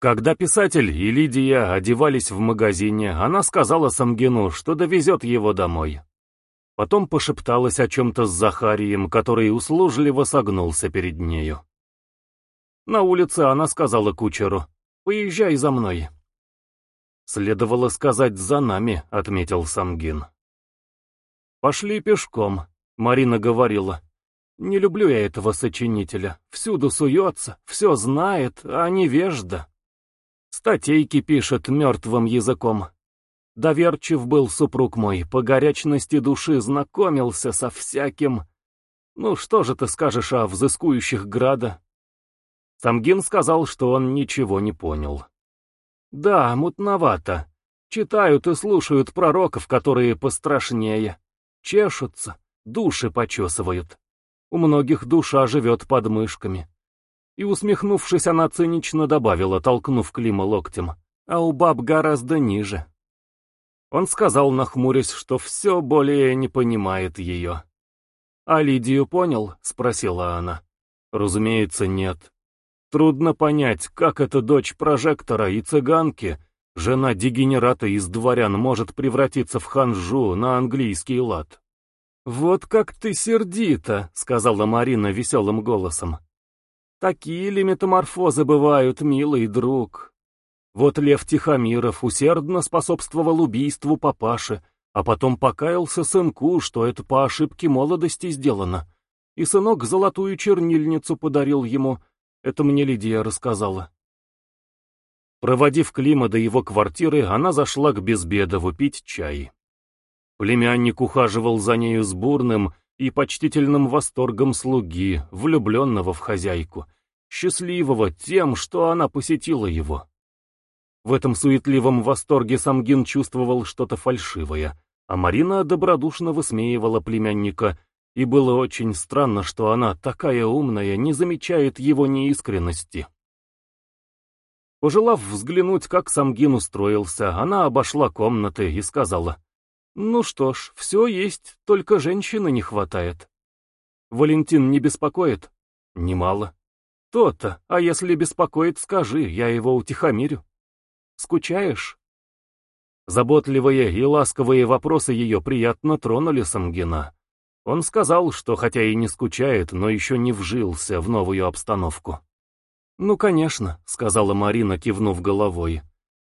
Когда писатель и Лидия одевались в магазине, она сказала Самгину, что довезет его домой. Потом пошепталась о чем-то с Захарием, который услужливо согнулся перед нею. На улице она сказала кучеру, «Поезжай за мной». «Следовало сказать «за нами», — отметил Самгин. «Пошли пешком», — Марина говорила. «Не люблю я этого сочинителя. Всюду суется, все знает, а невежда. Статейки пишет мертвым языком. Доверчив был супруг мой, по горячности души знакомился со всяким. Ну что же ты скажешь о взыскующих града?» Самгин сказал, что он ничего не понял. «Да, мутновато. Читают и слушают пророков, которые пострашнее. Чешутся, души почесывают. У многих душа живет под мышками. И усмехнувшись, она цинично добавила, толкнув Клима локтем, а у баб гораздо ниже. Он сказал, нахмурясь, что все более не понимает ее. «А Лидию понял?» — спросила она. «Разумеется, нет. Трудно понять, как эта дочь прожектора и цыганки — Жена дегенерата из дворян может превратиться в ханжу на английский лад. «Вот как ты сердита», — сказала Марина веселым голосом. «Такие ли метаморфозы бывают, милый друг?» Вот Лев Тихомиров усердно способствовал убийству папаши, а потом покаялся сынку, что это по ошибке молодости сделано. И сынок золотую чернильницу подарил ему, это мне Лидия рассказала. Проводив Клима до его квартиры, она зашла к Безбедову пить чай. Племянник ухаживал за нею с бурным и почтительным восторгом слуги, влюбленного в хозяйку, счастливого тем, что она посетила его. В этом суетливом восторге Самгин чувствовал что-то фальшивое, а Марина добродушно высмеивала племянника, и было очень странно, что она, такая умная, не замечает его неискренности. Пожелав взглянуть, как Самгин устроился, она обошла комнаты и сказала, «Ну что ж, все есть, только женщины не хватает». «Валентин не беспокоит?» «Немало». «То-то, а если беспокоит, скажи, я его утихомирю». «Скучаешь?» Заботливые и ласковые вопросы ее приятно тронули Самгина. Он сказал, что хотя и не скучает, но еще не вжился в новую обстановку. «Ну, конечно», — сказала Марина, кивнув головой.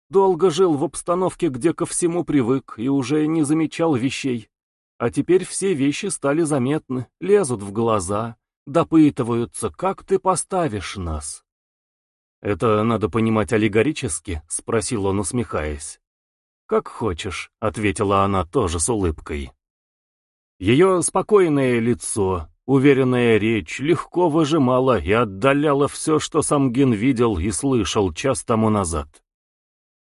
«Долго жил в обстановке, где ко всему привык и уже не замечал вещей. А теперь все вещи стали заметны, лезут в глаза, допытываются, как ты поставишь нас». «Это надо понимать аллегорически?» — спросил он, усмехаясь. «Как хочешь», — ответила она тоже с улыбкой. Ее спокойное лицо, Уверенная речь легко выжимала и отдаляла все, что Самгин видел и слышал час тому назад.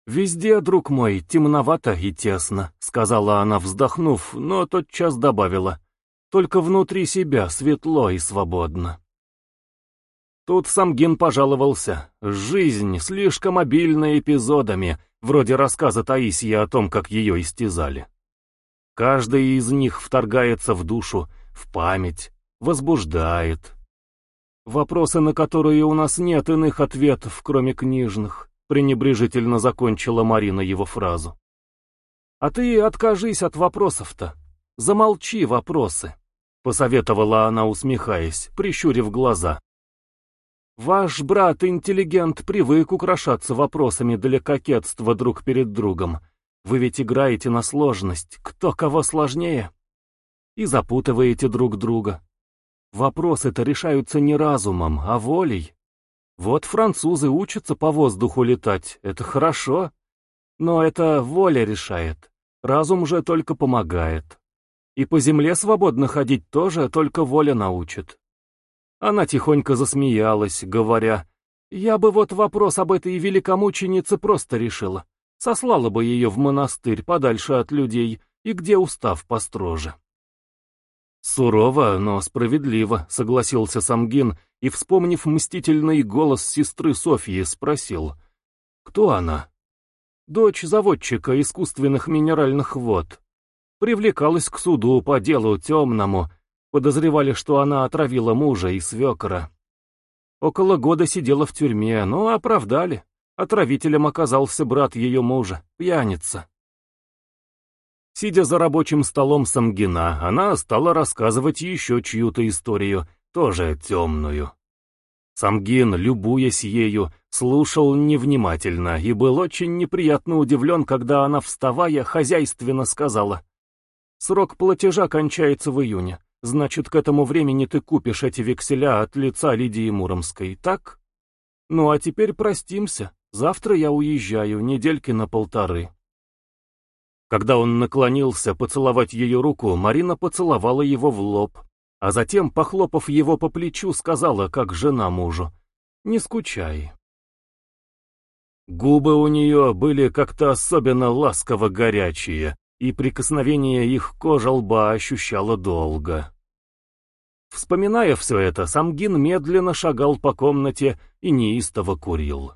«Везде, друг мой, темновато и тесно», — сказала она, вздохнув, но тотчас добавила. «Только внутри себя светло и свободно». Тут Самгин пожаловался. Жизнь слишком обильна эпизодами, вроде рассказа Таисии о том, как ее истязали. Каждый из них вторгается в душу, в память, возбуждает. Вопросы, на которые у нас нет иных ответов, кроме книжных, пренебрежительно закончила Марина его фразу. А ты откажись от вопросов-то. Замолчи вопросы, посоветовала она, усмехаясь, прищурив глаза. Ваш брат-интеллигент привык украшаться вопросами для кокетства друг перед другом. Вы ведь играете на сложность, кто кого сложнее. И запутываете друг друга. Вопросы-то решаются не разумом, а волей. Вот французы учатся по воздуху летать, это хорошо. Но это воля решает, разум же только помогает. И по земле свободно ходить тоже только воля научит. Она тихонько засмеялась, говоря, «Я бы вот вопрос об этой великомученице просто решила. Сослала бы ее в монастырь подальше от людей и где устав построже». «Сурово, но справедливо», — согласился Самгин и, вспомнив мстительный голос сестры Софьи, спросил. «Кто она?» «Дочь заводчика искусственных минеральных вод. Привлекалась к суду по делу темному. Подозревали, что она отравила мужа и свекра. Около года сидела в тюрьме, но оправдали. Отравителем оказался брат ее мужа, пьяница. Сидя за рабочим столом Самгина, она стала рассказывать еще чью-то историю, тоже темную. Самгин, любуясь ею, слушал невнимательно и был очень неприятно удивлен, когда она, вставая, хозяйственно сказала. «Срок платежа кончается в июне, значит, к этому времени ты купишь эти векселя от лица Лидии Муромской, так? Ну а теперь простимся, завтра я уезжаю, недельки на полторы». Когда он наклонился поцеловать ее руку, Марина поцеловала его в лоб, а затем, похлопав его по плечу, сказала, как жена мужу, «Не скучай». Губы у нее были как-то особенно ласково горячие, и прикосновение их кожа лба ощущала долго. Вспоминая все это, Самгин медленно шагал по комнате и неистово курил.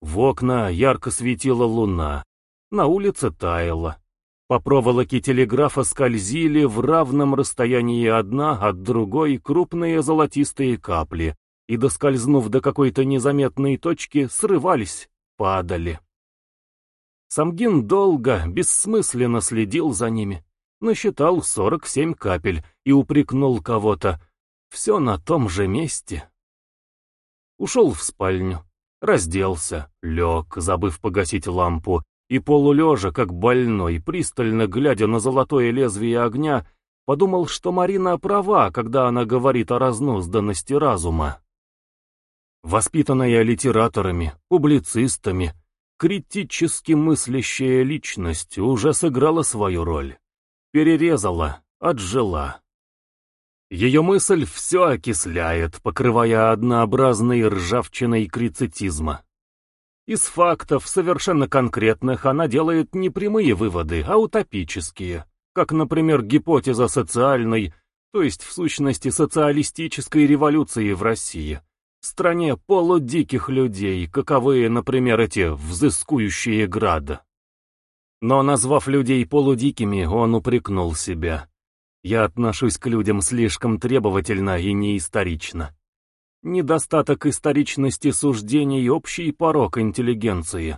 В окна ярко светила луна, на улице таяло. По проволоке телеграфа скользили в равном расстоянии одна от другой крупные золотистые капли, и, доскользнув до какой-то незаметной точки, срывались, падали. Самгин долго, бессмысленно следил за ними, насчитал сорок семь капель и упрекнул кого-то. Все на том же месте. Ушел в спальню, разделся, лег, забыв погасить лампу, и полулежа, как больной, пристально глядя на золотое лезвие огня, подумал, что Марина права, когда она говорит о разнузданности разума. Воспитанная литераторами, публицистами, критически мыслящая личность уже сыграла свою роль. Перерезала, отжила. Ее мысль все окисляет, покрывая однообразной ржавчиной крицетизма. Из фактов совершенно конкретных она делает не прямые выводы, а утопические, как, например, гипотеза социальной, то есть в сущности социалистической революции в России, стране полудиких людей, каковые, например, эти взыскующие града. Но, назвав людей полудикими, он упрекнул себя. Я отношусь к людям слишком требовательно и неисторично. Недостаток историчности суждений — общий порог интеллигенции.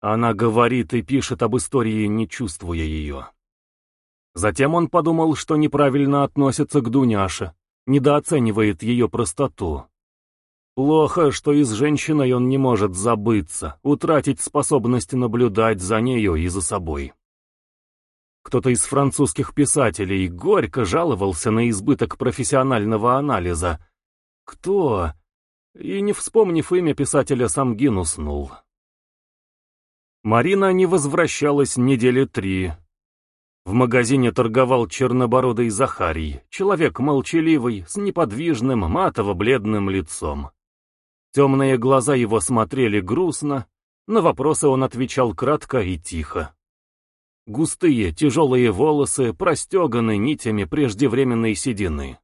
Она говорит и пишет об истории, не чувствуя ее. Затем он подумал, что неправильно относится к Дуняше, недооценивает ее простоту. Плохо, что и с женщиной он не может забыться, утратить способность наблюдать за нею и за собой. Кто-то из французских писателей горько жаловался на избыток профессионального анализа, кто? И не вспомнив имя писателя, сам Гин уснул. Марина не возвращалась недели три. В магазине торговал чернобородый Захарий, человек молчаливый, с неподвижным, матово-бледным лицом. Темные глаза его смотрели грустно, на вопросы он отвечал кратко и тихо. Густые, тяжелые волосы простеганы нитями преждевременной седины.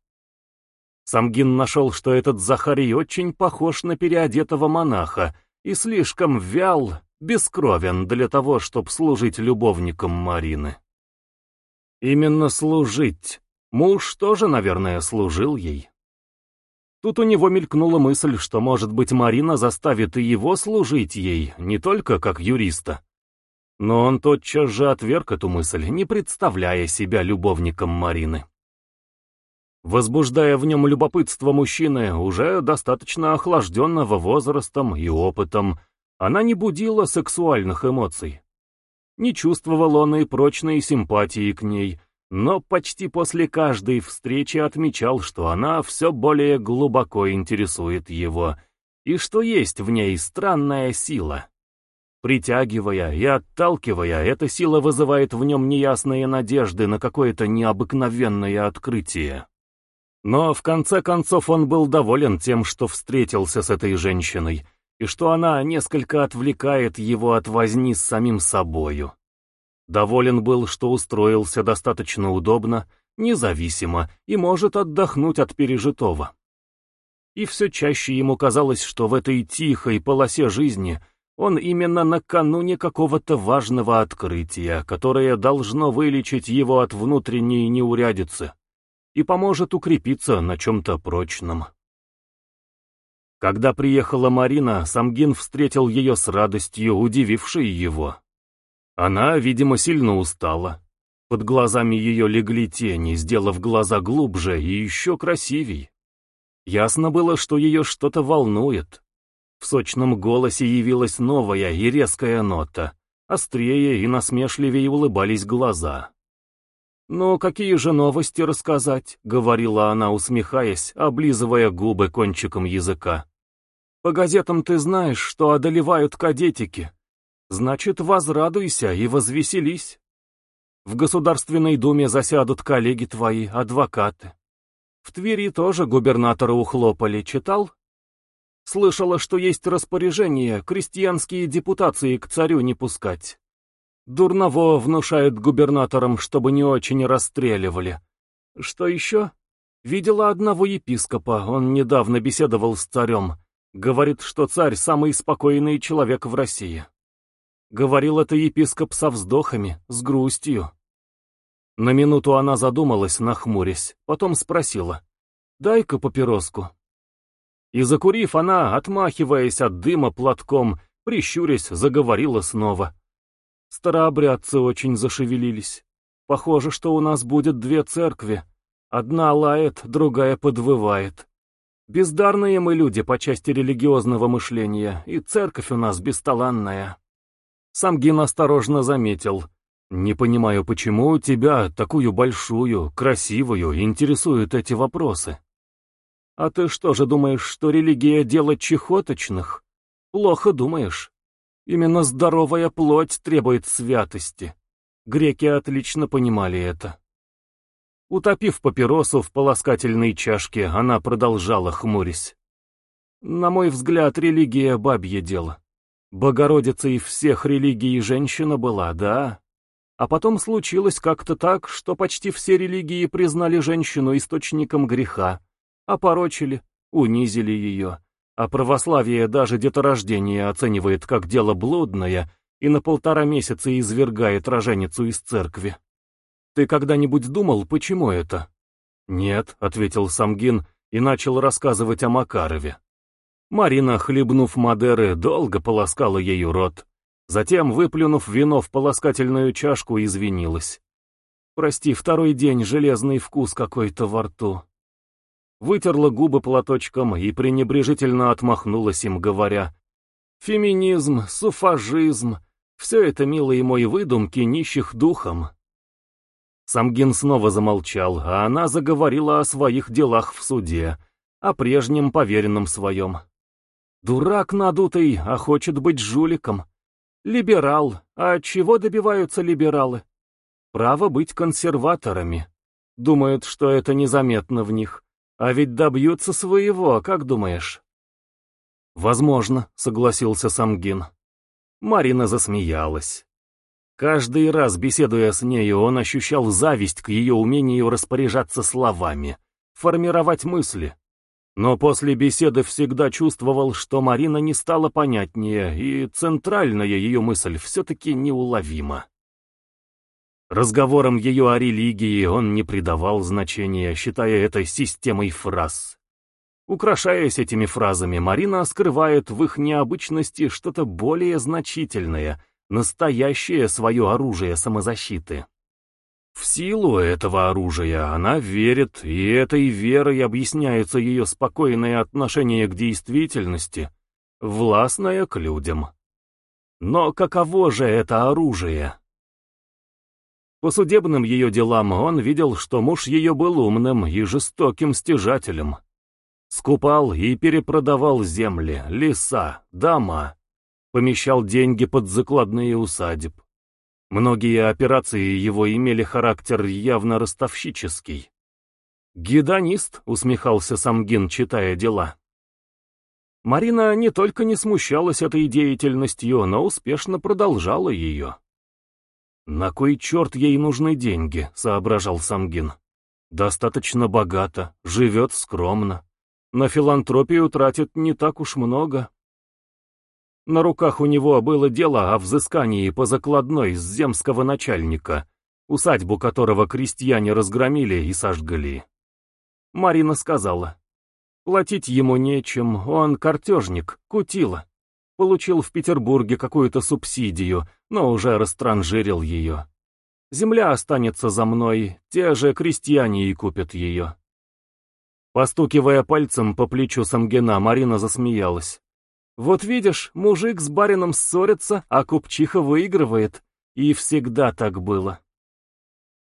Самгин нашел, что этот Захарий очень похож на переодетого монаха и слишком вял, бескровен для того, чтобы служить любовником Марины. Именно служить. Муж тоже, наверное, служил ей. Тут у него мелькнула мысль, что, может быть, Марина заставит и его служить ей, не только как юриста. Но он тотчас же отверг эту мысль, не представляя себя любовником Марины возбуждая в нем любопытство мужчины, уже достаточно охлажденного возрастом и опытом, она не будила сексуальных эмоций. Не чувствовал он и прочной симпатии к ней, но почти после каждой встречи отмечал, что она все более глубоко интересует его, и что есть в ней странная сила. Притягивая и отталкивая, эта сила вызывает в нем неясные надежды на какое-то необыкновенное открытие. Но в конце концов он был доволен тем, что встретился с этой женщиной, и что она несколько отвлекает его от возни с самим собою. Доволен был, что устроился достаточно удобно, независимо и может отдохнуть от пережитого. И все чаще ему казалось, что в этой тихой полосе жизни он именно накануне какого-то важного открытия, которое должно вылечить его от внутренней неурядицы и поможет укрепиться на чем-то прочном. Когда приехала Марина, Самгин встретил ее с радостью, удивившей его. Она, видимо, сильно устала. Под глазами ее легли тени, сделав глаза глубже и еще красивей. Ясно было, что ее что-то волнует. В сочном голосе явилась новая и резкая нота. Острее и насмешливее улыбались глаза. «Ну, какие же новости рассказать?» — говорила она, усмехаясь, облизывая губы кончиком языка. «По газетам ты знаешь, что одолевают кадетики. Значит, возрадуйся и возвеселись. В Государственной Думе засядут коллеги твои, адвокаты. В Твери тоже губернатора ухлопали, читал? Слышала, что есть распоряжение крестьянские депутации к царю не пускать. Дурново внушает губернаторам, чтобы не очень расстреливали. Что еще? Видела одного епископа, он недавно беседовал с царем. Говорит, что царь самый спокойный человек в России. Говорил это епископ со вздохами, с грустью. На минуту она задумалась, нахмурясь, потом спросила. «Дай-ка папироску». И закурив, она, отмахиваясь от дыма платком, прищурясь, заговорила снова. Старообрядцы очень зашевелились. Похоже, что у нас будет две церкви. Одна лает, другая подвывает. Бездарные мы люди по части религиозного мышления, и церковь у нас бесталанная. Самгин осторожно заметил. «Не понимаю, почему тебя, такую большую, красивую, интересуют эти вопросы?» «А ты что же думаешь, что религия — дело чехоточных? Плохо думаешь. Именно здоровая плоть требует святости. Греки отлично понимали это». Утопив папиросу в полоскательной чашке, она продолжала, хмурясь. «На мой взгляд, религия — бабье дело. Богородицей всех религий женщина была, да? А потом случилось как-то так, что почти все религии признали женщину источником греха, опорочили, унизили ее, а православие даже деторождение оценивает как дело блудное и на полтора месяца извергает роженицу из церкви. Ты когда-нибудь думал, почему это? Нет, ответил Самгин и начал рассказывать о Макарове. Марина, хлебнув Мадеры, долго полоскала ею рот. Затем, выплюнув вино в полоскательную чашку, извинилась. «Прости, второй день железный вкус какой-то во рту». Вытерла губы платочком и пренебрежительно отмахнулась им, говоря, «Феминизм, суфажизм — все это, милые мои выдумки, нищих духом». Самгин снова замолчал, а она заговорила о своих делах в суде, о прежнем поверенном своем. Дурак надутый, а хочет быть жуликом. Либерал. А чего добиваются либералы? Право быть консерваторами. Думают, что это незаметно в них. А ведь добьются своего, как думаешь? Возможно, согласился Самгин. Марина засмеялась. Каждый раз, беседуя с нею, он ощущал зависть к ее умению распоряжаться словами, формировать мысли. Но после беседы всегда чувствовал, что Марина не стала понятнее, и центральная ее мысль все-таки неуловима. Разговором ее о религии он не придавал значения, считая это системой фраз. Украшаясь этими фразами, Марина скрывает в их необычности что-то более значительное, настоящее свое оружие самозащиты. В силу этого оружия она верит, и этой верой объясняется ее спокойное отношение к действительности, властное к людям. Но каково же это оружие? По судебным ее делам он видел, что муж ее был умным и жестоким стяжателем. Скупал и перепродавал земли, леса, дома, помещал деньги под закладные усадеб. Многие операции его имели характер явно ростовщический. «Гедонист», — усмехался Самгин, читая дела. Марина не только не смущалась этой деятельностью, но успешно продолжала ее. «На кой черт ей нужны деньги?» — соображал Самгин. «Достаточно богато, живет скромно. На филантропию тратит не так уж много». На руках у него было дело о взыскании по закладной с земского начальника, усадьбу которого крестьяне разгромили и сожгли. Марина сказала, Платить ему нечем, он картежник, кутила. Получил в Петербурге какую-то субсидию, но уже растранжирил ее. Земля останется за мной, те же крестьяне и купят ее. Постукивая пальцем по плечу Самгина, Марина засмеялась. «Вот видишь, мужик с барином ссорится, а купчиха выигрывает. И всегда так было».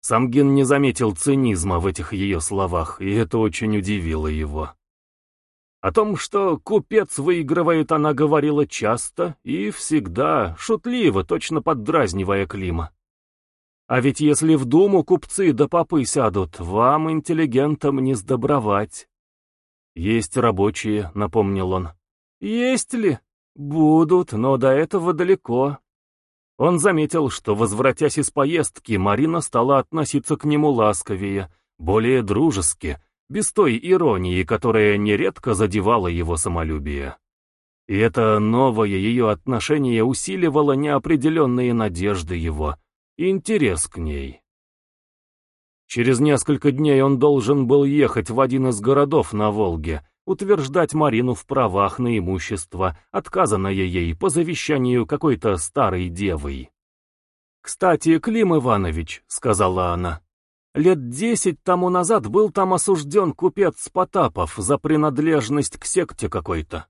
Самгин не заметил цинизма в этих ее словах, и это очень удивило его. О том, что купец выигрывает, она говорила часто и всегда, шутливо, точно поддразнивая Клима. А ведь если в думу купцы да попы сядут, вам, интеллигентам, не сдобровать. Есть рабочие, напомнил он. Есть ли? Будут, но до этого далеко. Он заметил, что, возвратясь из поездки, Марина стала относиться к нему ласковее, более дружески, без той иронии, которая нередко задевала его самолюбие. И это новое ее отношение усиливало неопределенные надежды его, интерес к ней. Через несколько дней он должен был ехать в один из городов на Волге, утверждать Марину в правах на имущество, отказанное ей по завещанию какой-то старой девой. «Кстати, Клим Иванович», — сказала она, — «лет десять тому назад был там осужден купец Потапов за принадлежность к секте какой-то.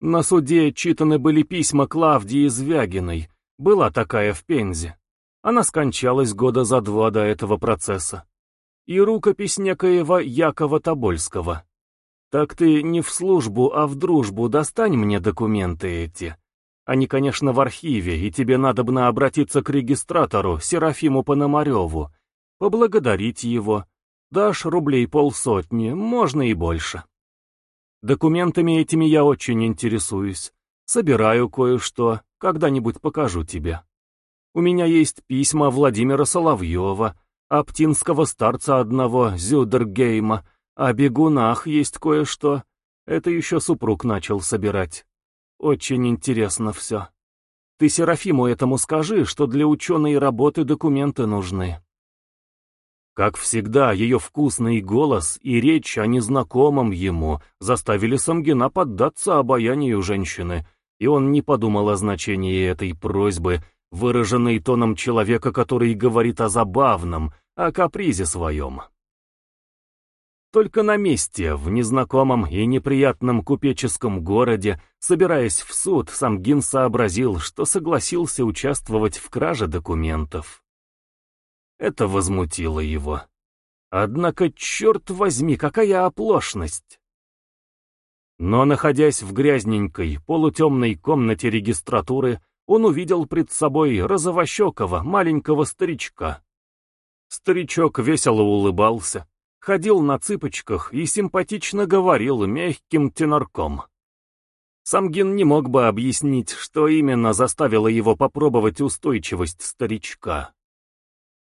На суде читаны были письма Клавдии Звягиной, была такая в Пензе. Она скончалась года за два до этого процесса. И рукопись некоего Якова Тобольского. Так ты не в службу, а в дружбу достань мне документы эти. Они, конечно, в архиве, и тебе надо бы обратиться к регистратору, Серафиму Пономареву, поблагодарить его. Дашь рублей полсотни, можно и больше. Документами этими я очень интересуюсь. Собираю кое-что, когда-нибудь покажу тебе. У меня есть письма Владимира Соловьева, Аптинского старца одного, Зюдергейма, о бегунах есть кое-что. Это еще супруг начал собирать. Очень интересно все. Ты Серафиму этому скажи, что для ученой работы документы нужны. Как всегда, ее вкусный голос и речь о незнакомом ему заставили Самгина поддаться обаянию женщины, и он не подумал о значении этой просьбы, выраженный тоном человека, который говорит о забавном, о капризе своем. Только на месте, в незнакомом и неприятном купеческом городе, собираясь в суд, Самгин сообразил, что согласился участвовать в краже документов. Это возмутило его. Однако, черт возьми, какая оплошность! Но, находясь в грязненькой, полутемной комнате регистратуры, он увидел пред собой розовощекого маленького старичка. Старичок весело улыбался, ходил на цыпочках и симпатично говорил мягким тенорком. Самгин не мог бы объяснить, что именно заставило его попробовать устойчивость старичка.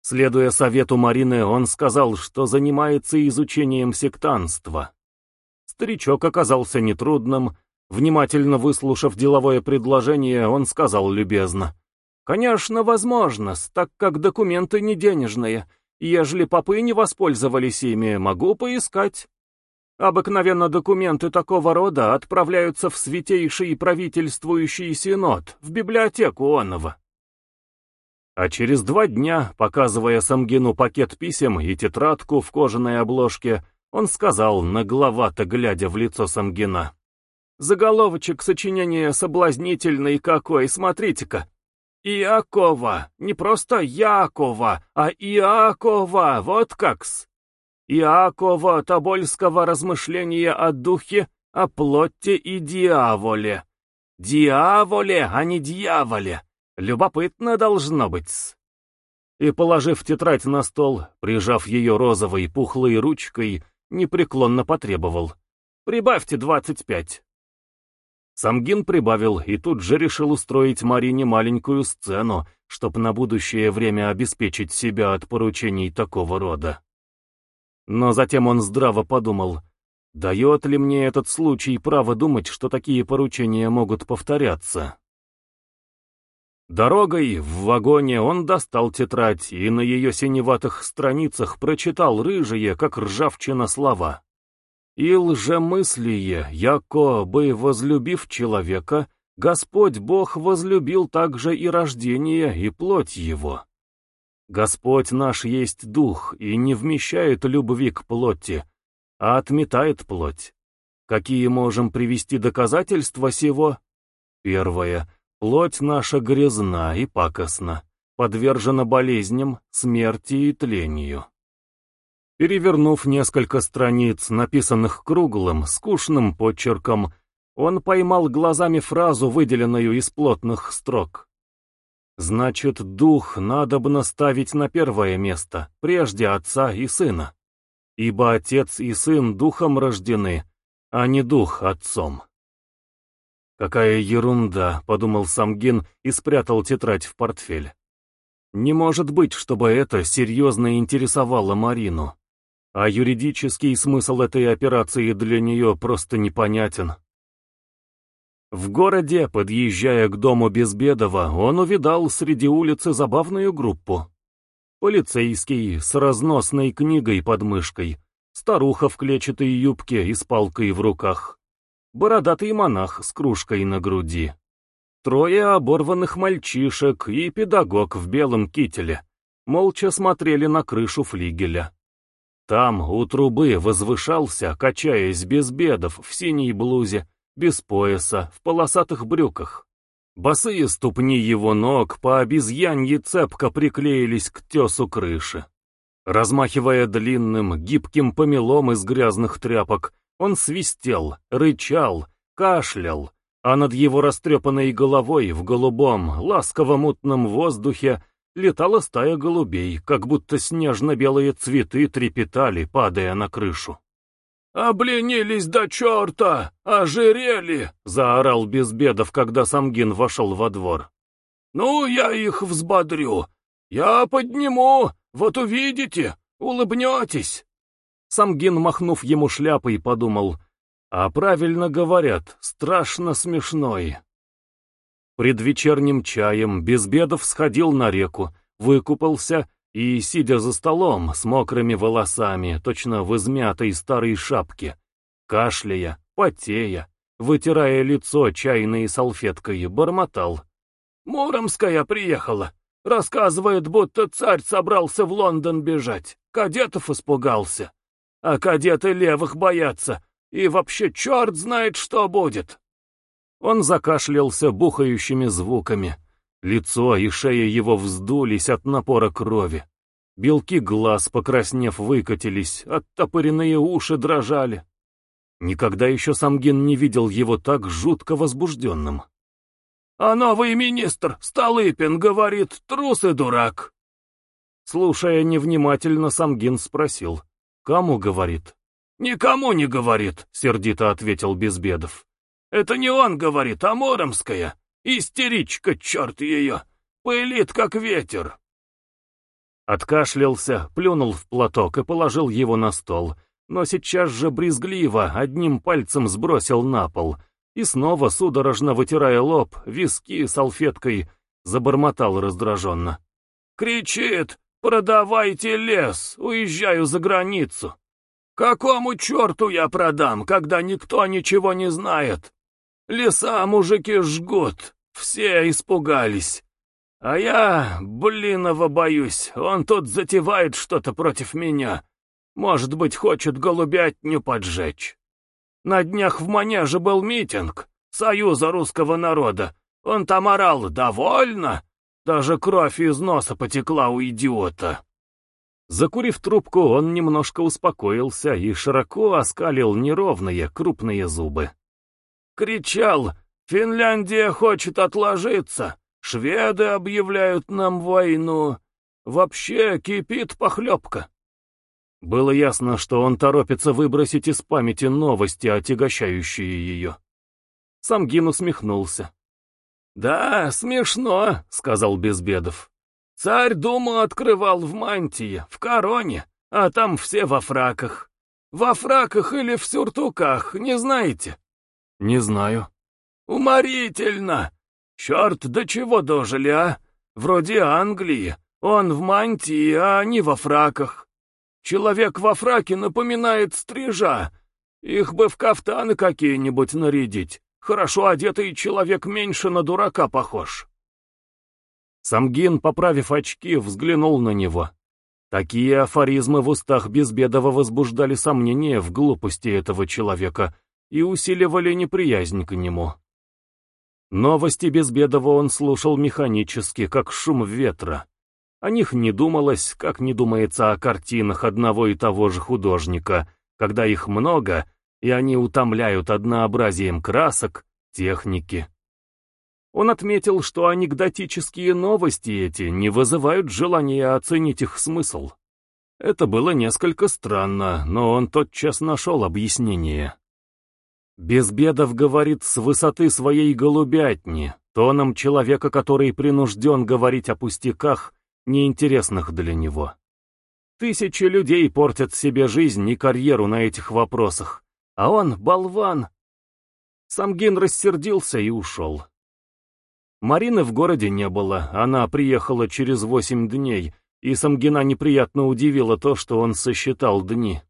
Следуя совету Марины, он сказал, что занимается изучением сектанства. Старичок оказался нетрудным, Внимательно выслушав деловое предложение, он сказал любезно. «Конечно, возможно, так как документы не денежные. Ежели попы не воспользовались ими, могу поискать. Обыкновенно документы такого рода отправляются в святейший правительствующий синод, в библиотеку Онова». А через два дня, показывая Самгину пакет писем и тетрадку в кожаной обложке, он сказал, нагловато глядя в лицо Самгина. Заголовочек сочинения соблазнительный какой, смотрите-ка. Иакова, не просто Якова, а Иакова, вот как-с. Иакова Тобольского размышления о духе, о плоти и дьяволе. Дьяволе, а не дьяволе. Любопытно должно быть-с. И, положив тетрадь на стол, прижав ее розовой пухлой ручкой, непреклонно потребовал. «Прибавьте двадцать пять». Самгин прибавил и тут же решил устроить Марине маленькую сцену, чтобы на будущее время обеспечить себя от поручений такого рода. Но затем он здраво подумал, дает ли мне этот случай право думать, что такие поручения могут повторяться. Дорогой в вагоне он достал тетрадь и на ее синеватых страницах прочитал рыжие, как ржавчина, слова. И лжемыслие, яко бы возлюбив человека, Господь Бог возлюбил также и рождение, и плоть его. Господь наш есть дух и не вмещает любви к плоти, а отметает плоть. Какие можем привести доказательства сего? Первое. Плоть наша грязна и пакостна, подвержена болезням, смерти и тлению. Перевернув несколько страниц, написанных круглым, скучным почерком, он поймал глазами фразу, выделенную из плотных строк. Значит, дух надобно ставить на первое место, прежде отца и сына. Ибо отец и сын духом рождены, а не дух отцом. «Какая ерунда», — подумал Самгин и спрятал тетрадь в портфель. «Не может быть, чтобы это серьезно интересовало Марину. А юридический смысл этой операции для нее просто непонятен». В городе, подъезжая к дому Безбедова, он увидал среди улицы забавную группу. Полицейский с разносной книгой под мышкой, старуха в клетчатой юбке и с палкой в руках, бородатый монах с кружкой на груди, трое оборванных мальчишек и педагог в белом кителе молча смотрели на крышу флигеля. Там у трубы возвышался, качаясь без бедов в синей блузе, без пояса, в полосатых брюках. Босые ступни его ног по обезьянье цепко приклеились к тесу крыши. Размахивая длинным, гибким помелом из грязных тряпок, он свистел, рычал, кашлял, а над его растрепанной головой в голубом, ласково-мутном воздухе летала стая голубей, как будто снежно-белые цветы трепетали, падая на крышу. «Обленились до черта! Ожирели!» — заорал Безбедов, когда Самгин вошел во двор. «Ну, я их взбодрю. Я подниму, вот увидите, улыбнетесь!» Самгин, махнув ему шляпой, подумал, «А правильно говорят, страшно смешной». Пред вечерним чаем Безбедов сходил на реку, выкупался и, сидя за столом с мокрыми волосами, точно в измятой старой шапке, кашляя, потея, вытирая лицо чайной салфеткой, бормотал. «Муромская приехала. Рассказывает, будто царь собрался в Лондон бежать. Кадетов испугался. А кадеты левых боятся. И вообще черт знает, что будет». Он закашлялся бухающими звуками. Лицо и шея его вздулись от напора крови. Белки глаз, покраснев, выкатились, оттопыренные уши дрожали. Никогда еще Самгин не видел его так жутко возбужденным. «А новый министр, Столыпин, говорит, трус и дурак!» Слушая невнимательно, Самгин спросил. «Кому говорит?» «Никому не говорит», — сердито ответил Безбедов. «Это не он говорит, а Муромская. Истеричка, черт ее! Пылит, как ветер!» Откашлялся, плюнул в платок и положил его на стол, но сейчас же брезгливо одним пальцем сбросил на пол и снова, судорожно вытирая лоб, виски салфеткой, забормотал раздраженно. «Кричит! Продавайте лес! Уезжаю за границу! Какому черту я продам, когда никто ничего не знает? Леса мужики жгут, все испугались. А я, блин, его боюсь, он тут затевает что-то против меня. Может быть, хочет голубятню поджечь. На днях в манеже был митинг Союза русского народа. Он там орал «Довольно!» Даже кровь из носа потекла у идиота. Закурив трубку, он немножко успокоился и широко оскалил неровные крупные зубы. Кричал «Финляндия хочет отложиться! Шведы объявляют нам войну! Вообще кипит похлебка!» Было ясно, что он торопится выбросить из памяти новости, отягощающие ее. Сам Гин усмехнулся. «Да, смешно», — сказал Безбедов. «Царь Думу открывал в мантии, в короне, а там все во фраках. Во фраках или в сюртуках, не знаете?» «Не знаю». «Уморительно! Черт, до чего дожили, а? Вроде Англии. Он в мантии, а они во фраках. Человек во фраке напоминает стрижа. Их бы в кафтаны какие-нибудь нарядить. Хорошо одетый человек меньше на дурака похож. Самгин, поправив очки, взглянул на него. Такие афоризмы в устах Безбедова возбуждали сомнения в глупости этого человека и усиливали неприязнь к нему. Новости Безбедова он слушал механически, как шум ветра. О них не думалось, как не думается о картинах одного и того же художника, когда их много, и они утомляют однообразием красок, техники. Он отметил, что анекдотические новости эти не вызывают желания оценить их смысл. Это было несколько странно, но он тотчас нашел объяснение. Безбедов говорит с высоты своей голубятни, тоном человека, который принужден говорить о пустяках, неинтересных для него. Тысячи людей портят себе жизнь и карьеру на этих вопросах, а он — болван. Самгин рассердился и ушел. Марины в городе не было, она приехала через восемь дней, и Самгина неприятно удивило то, что он сосчитал дни.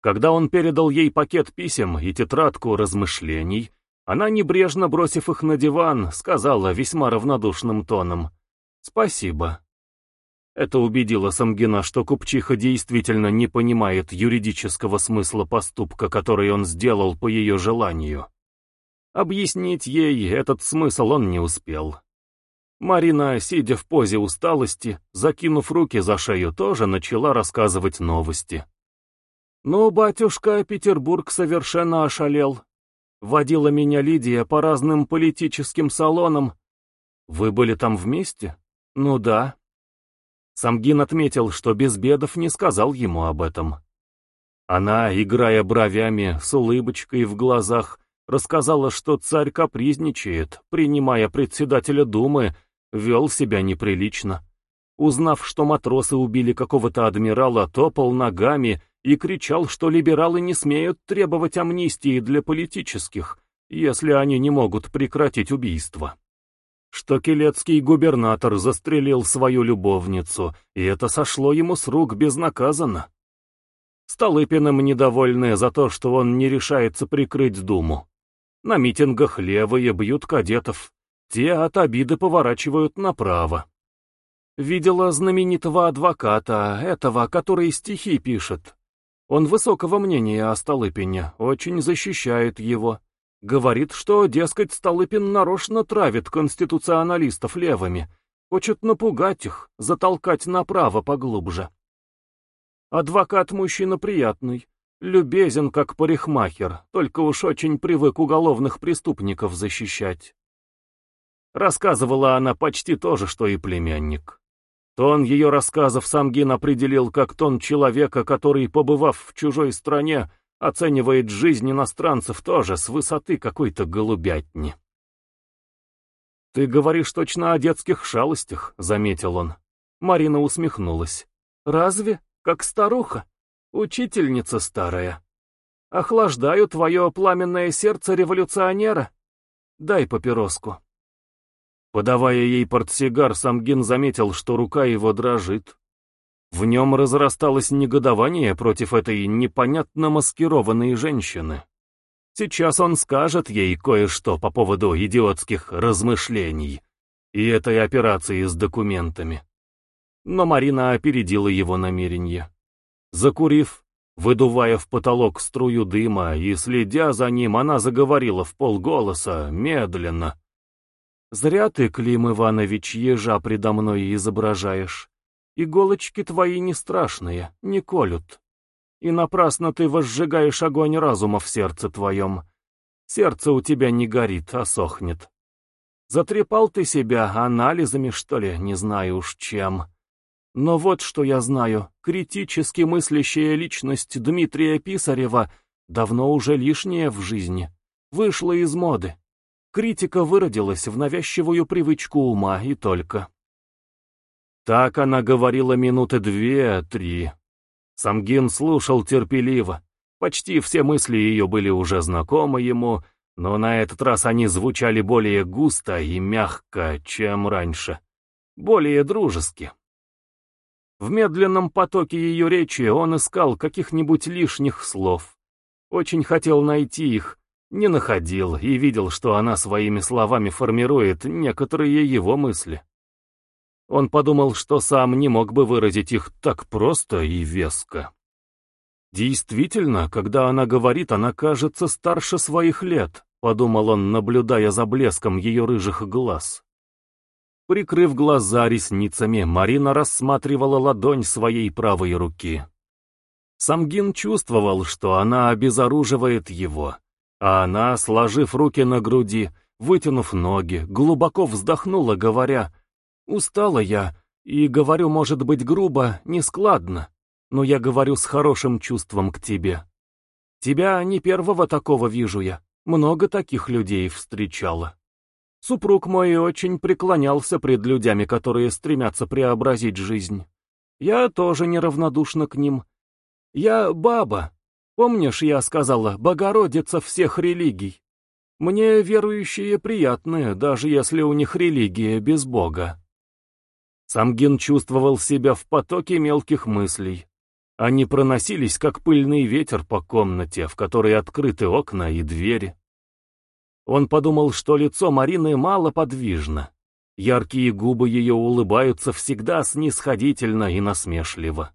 Когда он передал ей пакет писем и тетрадку размышлений, она, небрежно бросив их на диван, сказала весьма равнодушным тоном «Спасибо». Это убедило Самгина, что Купчиха действительно не понимает юридического смысла поступка, который он сделал по ее желанию. Объяснить ей этот смысл он не успел. Марина, сидя в позе усталости, закинув руки за шею, тоже начала рассказывать новости. «Ну, батюшка, Петербург совершенно ошалел. Водила меня Лидия по разным политическим салонам. Вы были там вместе? Ну да». Самгин отметил, что Безбедов не сказал ему об этом. Она, играя бровями, с улыбочкой в глазах, рассказала, что царь капризничает, принимая председателя думы, вел себя неприлично. Узнав, что матросы убили какого-то адмирала, топал ногами и кричал, что либералы не смеют требовать амнистии для политических, если они не могут прекратить убийство. Что келецкий губернатор застрелил свою любовницу, и это сошло ему с рук безнаказанно. Столыпиным недовольны за то, что он не решается прикрыть Думу. На митингах левые бьют кадетов, те от обиды поворачивают направо. Видела знаменитого адвоката, этого, который стихи пишет. Он высокого мнения о Столыпине, очень защищает его. Говорит, что, дескать, Столыпин нарочно травит конституционалистов левыми, хочет напугать их, затолкать направо поглубже. Адвокат мужчина приятный, Любезен, как парикмахер, только уж очень привык уголовных преступников защищать. Рассказывала она почти то же, что и племянник. Тон ее рассказов Самгин определил как тон человека, который, побывав в чужой стране, оценивает жизнь иностранцев тоже с высоты какой-то голубятни. «Ты говоришь точно о детских шалостях», — заметил он. Марина усмехнулась. «Разве? Как старуха?» Учительница старая. Охлаждаю твое пламенное сердце революционера. Дай папироску. Подавая ей портсигар, Самгин заметил, что рука его дрожит. В нем разрасталось негодование против этой непонятно маскированной женщины. Сейчас он скажет ей кое-что по поводу идиотских размышлений и этой операции с документами. Но Марина опередила его намерение. Закурив, выдувая в потолок струю дыма и следя за ним, она заговорила в полголоса, медленно. «Зря ты, Клим Иванович, ежа предо мной изображаешь. Иголочки твои не страшные, не колют. И напрасно ты возжигаешь огонь разума в сердце твоем. Сердце у тебя не горит, а сохнет. Затрепал ты себя анализами, что ли, не знаю уж чем». Но вот что я знаю, критически мыслящая личность Дмитрия Писарева давно уже лишняя в жизни, вышла из моды. Критика выродилась в навязчивую привычку ума и только. Так она говорила минуты две-три. Самгин слушал терпеливо. Почти все мысли ее были уже знакомы ему, но на этот раз они звучали более густо и мягко, чем раньше. Более дружески. В медленном потоке ее речи он искал каких-нибудь лишних слов. Очень хотел найти их, не находил и видел, что она своими словами формирует некоторые его мысли. Он подумал, что сам не мог бы выразить их так просто и веско. Действительно, когда она говорит, она кажется старше своих лет, подумал он, наблюдая за блеском ее рыжих глаз. Прикрыв глаза ресницами, Марина рассматривала ладонь своей правой руки. Самгин чувствовал, что она обезоруживает его, а она, сложив руки на груди, вытянув ноги, глубоко вздохнула, говоря «Устала я, и говорю, может быть, грубо, нескладно, но я говорю с хорошим чувством к тебе. Тебя не первого такого вижу я, много таких людей встречала. Супруг мой очень преклонялся пред людьми, которые стремятся преобразить жизнь. Я тоже неравнодушна к ним. Я баба. Помнишь, я сказала, Богородица всех религий? Мне верующие приятные, даже если у них религия без Бога. Самгин чувствовал себя в потоке мелких мыслей. Они проносились, как пыльный ветер по комнате, в которой открыты окна и двери. Он подумал, что лицо Марины мало подвижно. Яркие губы ее улыбаются всегда снисходительно и насмешливо.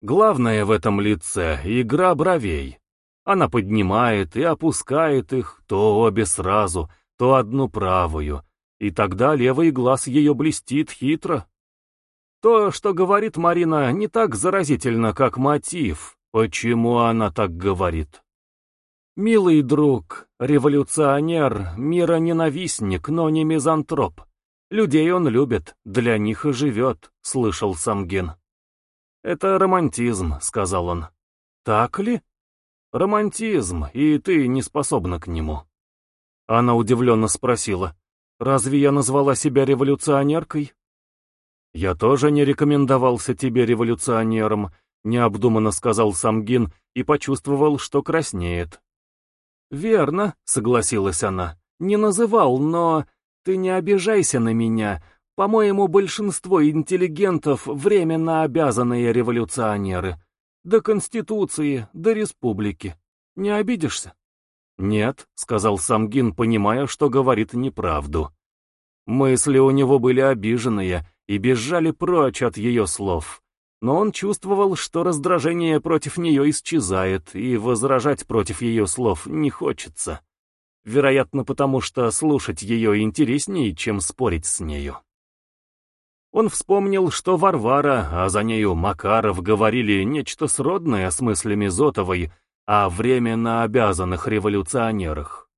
Главное в этом лице — игра бровей. Она поднимает и опускает их, то обе сразу, то одну правую, и тогда левый глаз ее блестит хитро. То, что говорит Марина, не так заразительно, как мотив. Почему она так говорит? Милый друг, революционер, мироненавистник, но не мизантроп. Людей он любит, для них и живет, слышал Самгин. Это романтизм, сказал он. Так ли? Романтизм, и ты не способна к нему. Она удивленно спросила. Разве я назвала себя революционеркой? Я тоже не рекомендовался тебе революционером, необдуманно сказал Самгин и почувствовал, что краснеет. «Верно», — согласилась она. «Не называл, но... Ты не обижайся на меня. По-моему, большинство интеллигентов — временно обязанные революционеры. До Конституции, до Республики. Не обидишься?» «Нет», — сказал Самгин, понимая, что говорит неправду. Мысли у него были обиженные и бежали прочь от ее слов но он чувствовал, что раздражение против нее исчезает, и возражать против ее слов не хочется. Вероятно, потому что слушать ее интереснее, чем спорить с нею. Он вспомнил, что Варвара, а за нею Макаров говорили нечто сродное с мыслями Зотовой о временно обязанных революционерах.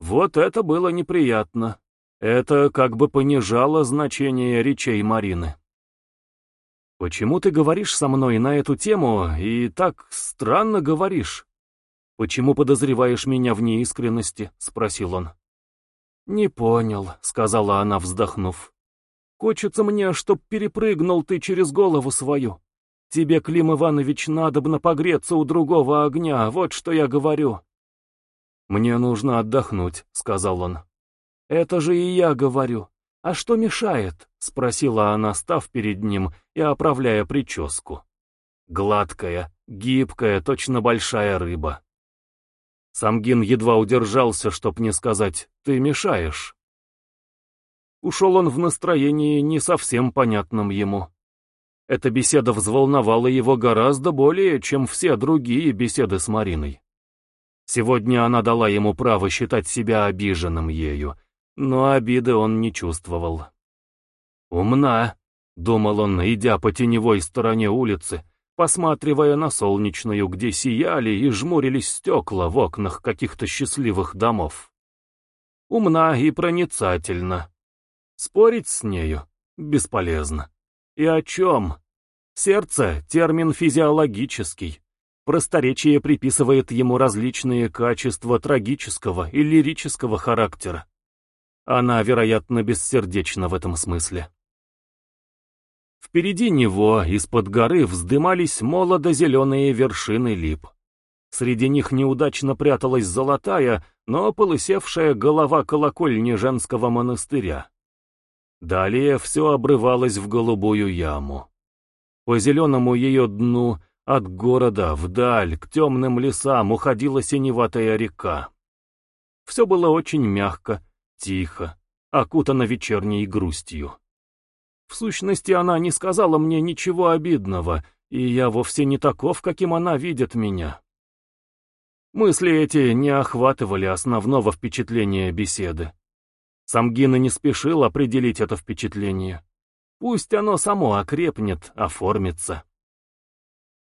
Вот это было неприятно. Это как бы понижало значение речей Марины. «Почему ты говоришь со мной на эту тему и так странно говоришь? Почему подозреваешь меня в неискренности?» — спросил он. «Не понял», — сказала она, вздохнув. «Хочется мне, чтоб перепрыгнул ты через голову свою. Тебе, Клим Иванович, надобно погреться у другого огня, вот что я говорю». «Мне нужно отдохнуть», — сказал он. «Это же и я говорю. «А что мешает?» — спросила она, став перед ним и оправляя прическу. Гладкая, гибкая, точно большая рыба. Самгин едва удержался, чтоб не сказать «ты мешаешь». Ушел он в настроении не совсем понятном ему. Эта беседа взволновала его гораздо более, чем все другие беседы с Мариной. Сегодня она дала ему право считать себя обиженным ею, но обиды он не чувствовал. «Умна», — думал он, идя по теневой стороне улицы, посматривая на солнечную, где сияли и жмурились стекла в окнах каких-то счастливых домов. Умна и проницательна. Спорить с нею бесполезно. И о чем? Сердце — термин физиологический. Просторечие приписывает ему различные качества трагического и лирического характера. Она, вероятно, бессердечна в этом смысле. Впереди него из-под горы вздымались молодо-зеленые вершины лип. Среди них неудачно пряталась золотая, но полысевшая голова колокольни женского монастыря. Далее все обрывалось в голубую яму. По зеленому ее дну От города вдаль, к темным лесам, уходила синеватая река. Все было очень мягко, тихо, окутано вечерней грустью. В сущности, она не сказала мне ничего обидного, и я вовсе не таков, каким она видит меня. Мысли эти не охватывали основного впечатления беседы. Самгина не спешил определить это впечатление. Пусть оно само окрепнет, оформится.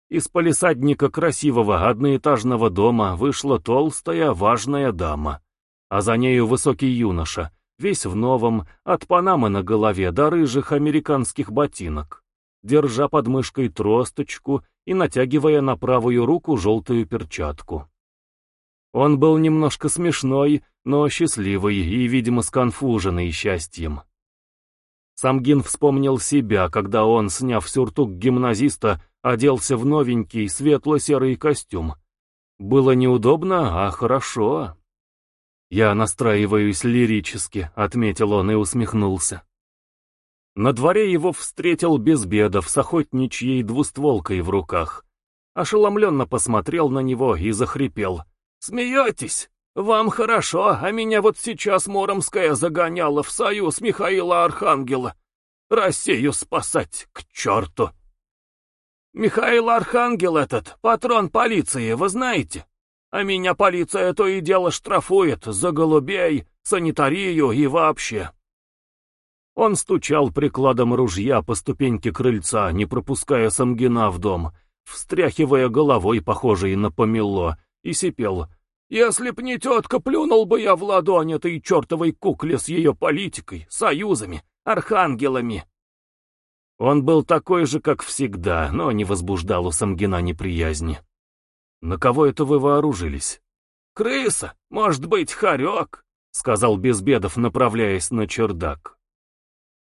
Из полисадника красивого одноэтажного дома вышла толстая, важная дама, а за нею высокий юноша, весь в новом, от панамы на голове до рыжих американских ботинок, держа под мышкой тросточку и натягивая на правую руку желтую перчатку. Он был немножко смешной, но счастливый и, видимо, сконфуженный счастьем. Самгин вспомнил себя, когда он, сняв сюртук гимназиста, оделся в новенький светло-серый костюм. Было неудобно, а хорошо. «Я настраиваюсь лирически», — отметил он и усмехнулся. На дворе его встретил Безбедов с охотничьей двустволкой в руках. Ошеломленно посмотрел на него и захрипел. «Смеетесь? Вам хорошо, а меня вот сейчас Моромская загоняла в союз Михаила Архангела. Россию спасать, к черту!» «Михаил Архангел этот, патрон полиции, вы знаете? А меня полиция то и дело штрафует за голубей, санитарию и вообще». Он стучал прикладом ружья по ступеньке крыльца, не пропуская Самгина в дом, встряхивая головой, похожей на помело, и сипел. «Если б не тетка, плюнул бы я в ладонь этой чертовой кукле с ее политикой, союзами, архангелами». Он был такой же, как всегда, но не возбуждал у Самгина неприязни. «На кого это вы вооружились?» «Крыса! Может быть, хорек!» — сказал Безбедов, направляясь на чердак.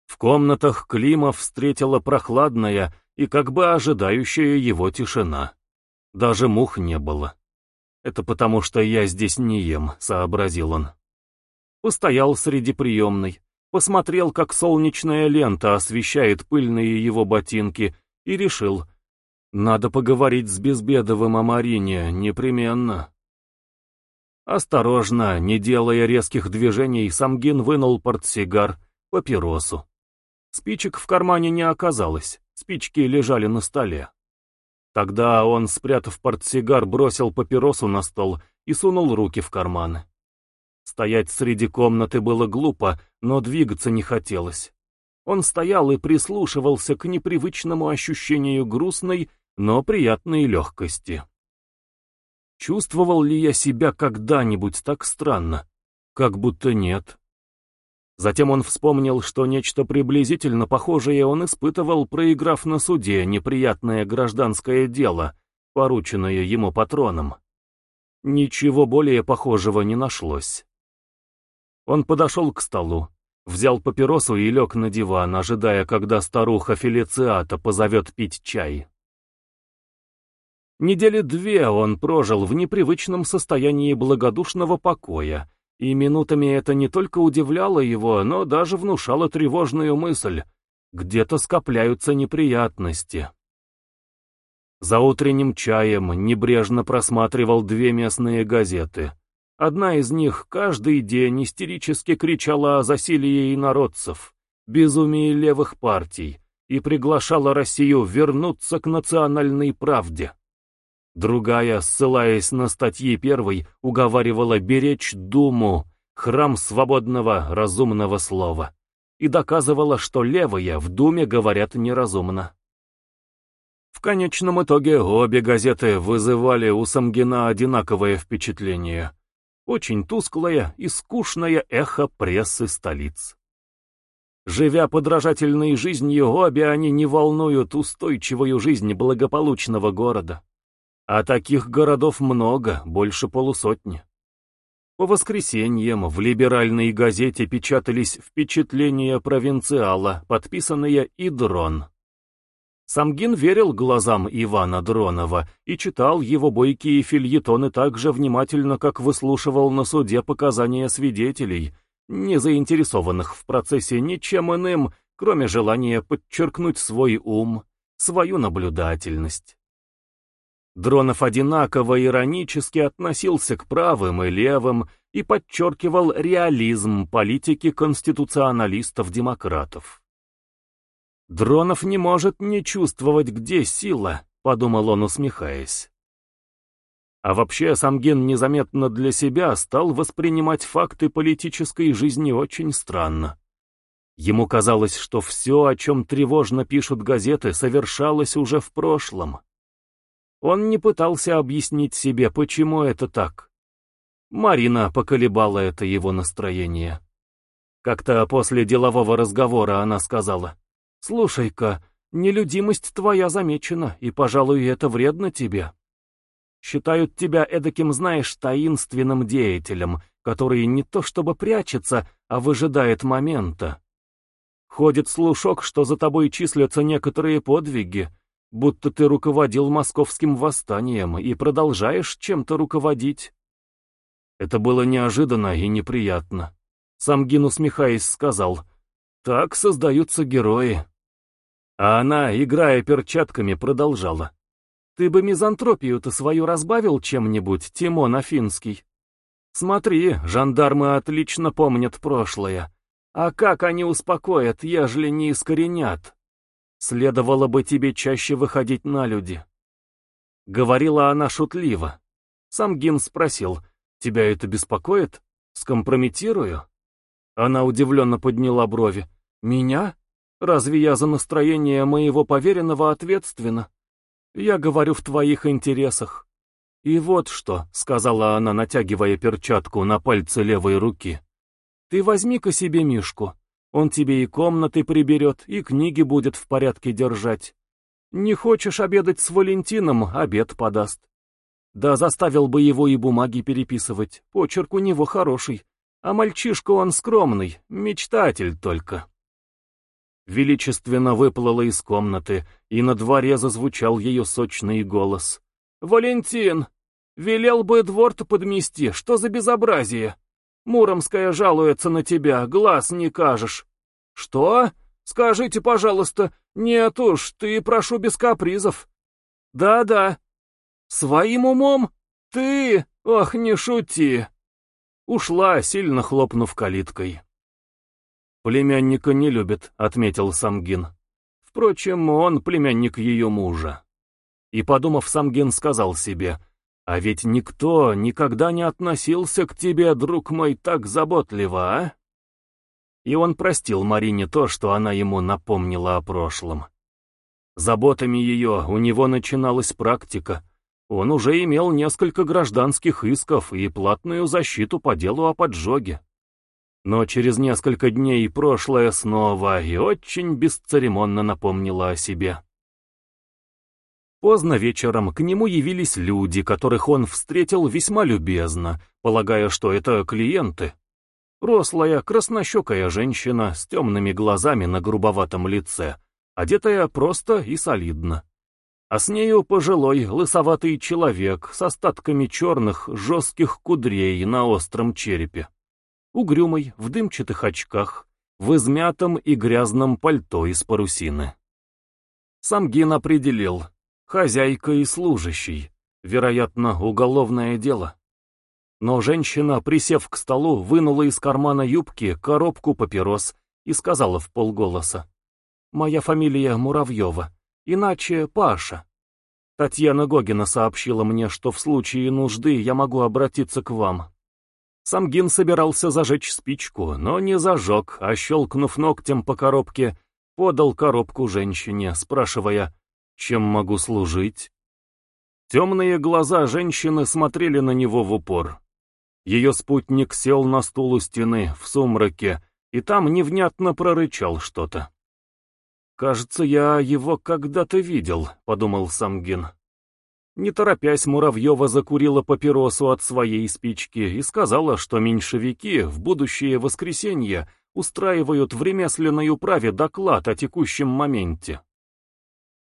В комнатах Клима встретила прохладная и как бы ожидающая его тишина. Даже мух не было. «Это потому, что я здесь не ем», — сообразил он. Постоял среди приемной, посмотрел, как солнечная лента освещает пыльные его ботинки, и решил, надо поговорить с Безбедовым о Марине, непременно. Осторожно, не делая резких движений, Самгин вынул портсигар, папиросу. Спичек в кармане не оказалось, спички лежали на столе. Тогда он, спрятав портсигар, бросил папиросу на стол и сунул руки в карманы. Стоять среди комнаты было глупо, но двигаться не хотелось. Он стоял и прислушивался к непривычному ощущению грустной, но приятной легкости. Чувствовал ли я себя когда-нибудь так странно? Как будто нет. Затем он вспомнил, что нечто приблизительно похожее он испытывал, проиграв на суде неприятное гражданское дело, порученное ему патроном. Ничего более похожего не нашлось. Он подошел к столу, взял папиросу и лег на диван, ожидая, когда старуха Фелициата позовет пить чай. Недели две он прожил в непривычном состоянии благодушного покоя, и минутами это не только удивляло его, но даже внушало тревожную мысль. Где-то скопляются неприятности. За утренним чаем небрежно просматривал две местные газеты — Одна из них каждый день истерически кричала о засилии инородцев, безумии левых партий и приглашала Россию вернуться к национальной правде. Другая, ссылаясь на статьи первой, уговаривала беречь Думу, храм свободного разумного слова, и доказывала, что левые в Думе говорят неразумно. В конечном итоге обе газеты вызывали у Самгина одинаковое впечатление — очень тусклое и скучное эхо прессы столиц. Живя подражательной жизнью, обе они не волнуют устойчивую жизнь благополучного города. А таких городов много, больше полусотни. По воскресеньям в либеральной газете печатались впечатления провинциала, подписанные «Идрон». Самгин верил глазам Ивана Дронова и читал его бойкие фильетоны так же внимательно, как выслушивал на суде показания свидетелей, не заинтересованных в процессе ничем иным, кроме желания подчеркнуть свой ум, свою наблюдательность. Дронов одинаково иронически относился к правым и левым и подчеркивал реализм политики конституционалистов-демократов. «Дронов не может не чувствовать, где сила», — подумал он, усмехаясь. А вообще Самгин незаметно для себя стал воспринимать факты политической жизни очень странно. Ему казалось, что все, о чем тревожно пишут газеты, совершалось уже в прошлом. Он не пытался объяснить себе, почему это так. Марина поколебала это его настроение. Как-то после делового разговора она сказала, «Слушай-ка, нелюдимость твоя замечена, и, пожалуй, это вредно тебе. Считают тебя эдаким, знаешь, таинственным деятелем, который не то чтобы прячется, а выжидает момента. Ходит слушок, что за тобой числятся некоторые подвиги, будто ты руководил московским восстанием и продолжаешь чем-то руководить. Это было неожиданно и неприятно. Самгин, усмехаясь, сказал, «Так создаются герои». А она, играя перчатками, продолжала. «Ты бы мизантропию-то свою разбавил чем-нибудь, Тимон Афинский? Смотри, жандармы отлично помнят прошлое. А как они успокоят, ежели не искоренят?» Следовало бы тебе чаще выходить на люди. Говорила она шутливо. Сам Гин спросил, тебя это беспокоит? Скомпрометирую? Она удивленно подняла брови. Меня? Разве я за настроение моего поверенного ответственна? Я говорю в твоих интересах. И вот что, сказала она, натягивая перчатку на пальцы левой руки. Ты возьми-ка себе Мишку. Он тебе и комнаты приберет, и книги будет в порядке держать. Не хочешь обедать с Валентином, обед подаст. Да заставил бы его и бумаги переписывать, почерк у него хороший. А мальчишка он скромный, мечтатель только. Величественно выплыла из комнаты, и на дворе зазвучал ее сочный голос. «Валентин! Велел бы двор-то подмести, что за безобразие!» Муромская жалуется на тебя, глаз не кажешь. Что? Скажите, пожалуйста, нет уж, ты прошу без капризов. Да-да. Своим умом? Ты? Ох, не шути. Ушла, сильно хлопнув калиткой. «Племянника не любит», — отметил Самгин. Впрочем, он племянник ее мужа. И, подумав, Самгин сказал себе — а ведь никто никогда не относился к тебе, друг мой, так заботливо, а? И он простил Марине то, что она ему напомнила о прошлом. Заботами ее у него начиналась практика. Он уже имел несколько гражданских исков и платную защиту по делу о поджоге. Но через несколько дней прошлое снова и очень бесцеремонно напомнило о себе. Поздно вечером к нему явились люди, которых он встретил весьма любезно, полагая, что это клиенты. Рослая, краснощекая женщина с темными глазами на грубоватом лице, одетая просто и солидно. А с нею пожилой, лысоватый человек с остатками черных, жестких кудрей на остром черепе. Угрюмый, в дымчатых очках, в измятом и грязном пальто из парусины. Самгин определил, Хозяйка и служащий. Вероятно, уголовное дело. Но женщина, присев к столу, вынула из кармана юбки коробку папирос и сказала в полголоса. «Моя фамилия Муравьева, иначе Паша. Татьяна Гогина сообщила мне, что в случае нужды я могу обратиться к вам». Самгин собирался зажечь спичку, но не зажег, а щелкнув ногтем по коробке, подал коробку женщине, спрашивая, чем могу служить?» Темные глаза женщины смотрели на него в упор. Ее спутник сел на стул у стены, в сумраке, и там невнятно прорычал что-то. «Кажется, я его когда-то видел», — подумал Самгин. Не торопясь, Муравьева закурила папиросу от своей спички и сказала, что меньшевики в будущее воскресенье устраивают в ремесленной управе доклад о текущем моменте.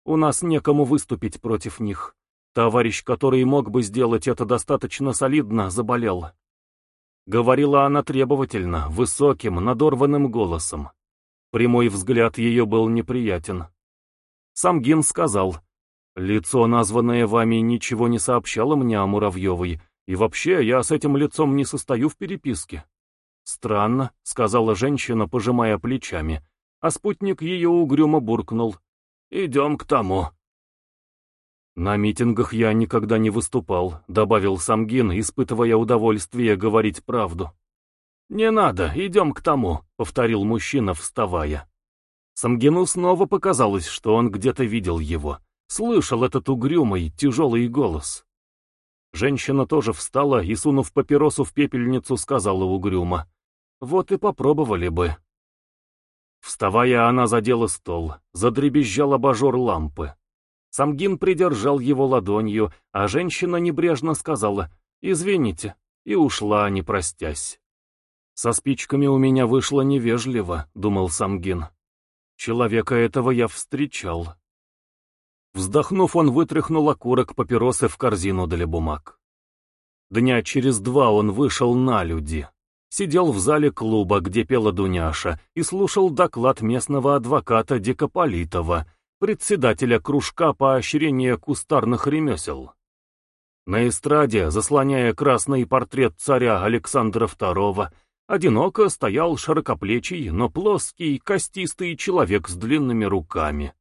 У нас некому выступить против них. Товарищ, который мог бы сделать это достаточно солидно, заболел. Говорила она требовательно, высоким, надорванным голосом. Прямой взгляд ее был неприятен. Сам Гин сказал, Лицо, названное вами, ничего не сообщало мне о Муравьевой, и вообще я с этим лицом не состою в переписке. Странно, сказала женщина, пожимая плечами, а спутник ее угрюмо буркнул. Идем к тому. На митингах я никогда не выступал, добавил Самгин, испытывая удовольствие говорить правду. «Не надо, идем к тому», — повторил мужчина, вставая. Самгину снова показалось, что он где-то видел его. Слышал этот угрюмый, тяжелый голос. Женщина тоже встала и, сунув папиросу в пепельницу, сказала угрюмо. «Вот и попробовали бы». Вставая, она задела стол, задребезжал абажур лампы. Самгин придержал его ладонью, а женщина небрежно сказала «Извините» и ушла, не простясь. «Со спичками у меня вышло невежливо», — думал Самгин. «Человека этого я встречал». Вздохнув, он вытряхнул окурок папиросы в корзину для бумаг. Дня через два он вышел на люди. Сидел в зале клуба, где пела Дуняша, и слушал доклад местного адвоката Дикополитова, председателя кружка поощрения кустарных ремесел. На эстраде, заслоняя красный портрет царя Александра II, одиноко стоял широкоплечий, но плоский, костистый человек с длинными руками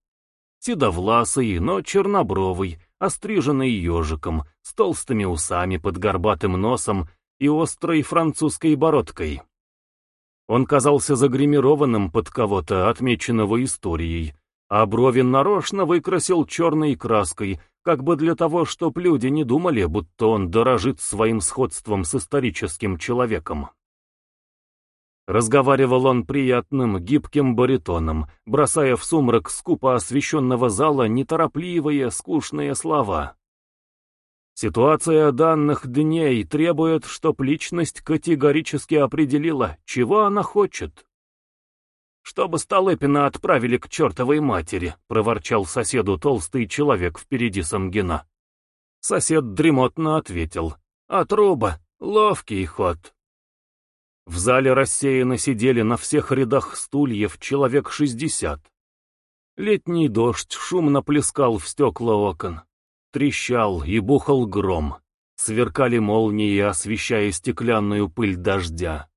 седовласый, но чернобровый, остриженный ежиком, с толстыми усами под горбатым носом и острой французской бородкой. Он казался загримированным под кого-то, отмеченного историей, а брови нарочно выкрасил черной краской, как бы для того, чтоб люди не думали, будто он дорожит своим сходством с историческим человеком. Разговаривал он приятным, гибким баритоном, бросая в сумрак скупо освещенного зала неторопливые, скучные слова. Ситуация данных дней требует, чтоб личность категорически определила, чего она хочет. «Чтобы Столыпина отправили к чертовой матери», — проворчал соседу толстый человек впереди Самгина. Сосед дремотно ответил. «А труба? Ловкий ход». В зале рассеянно сидели на всех рядах стульев человек шестьдесят. Летний дождь шумно плескал в стекла окон. Трещал и бухал гром. Сверкали молнии, освещая стеклянную пыль дождя.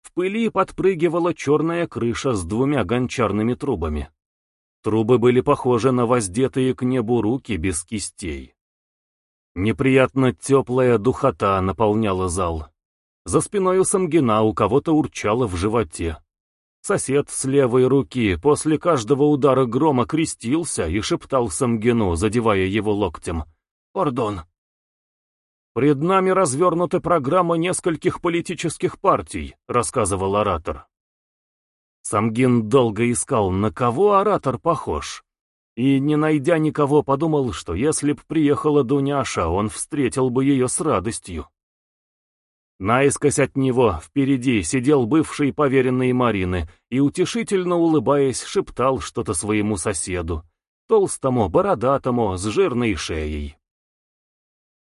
В пыли подпрыгивала черная крыша с двумя гончарными трубами. Трубы были похожи на воздетые к небу руки без кистей. Неприятно теплая духота наполняла зал. За спиной у Самгина у кого-то урчало в животе. Сосед с левой руки после каждого удара грома крестился и шептал Самгину, задевая его локтем. «Пардон». «Пред нами развернута программа нескольких политических партий», — рассказывал оратор. Самгин долго искал, на кого оратор похож. И, не найдя никого, подумал, что если б приехала Дуняша, он встретил бы ее с радостью. Наискось от него, впереди, сидел бывший поверенный Марины и, утешительно улыбаясь, шептал что-то своему соседу, толстому, бородатому, с жирной шеей.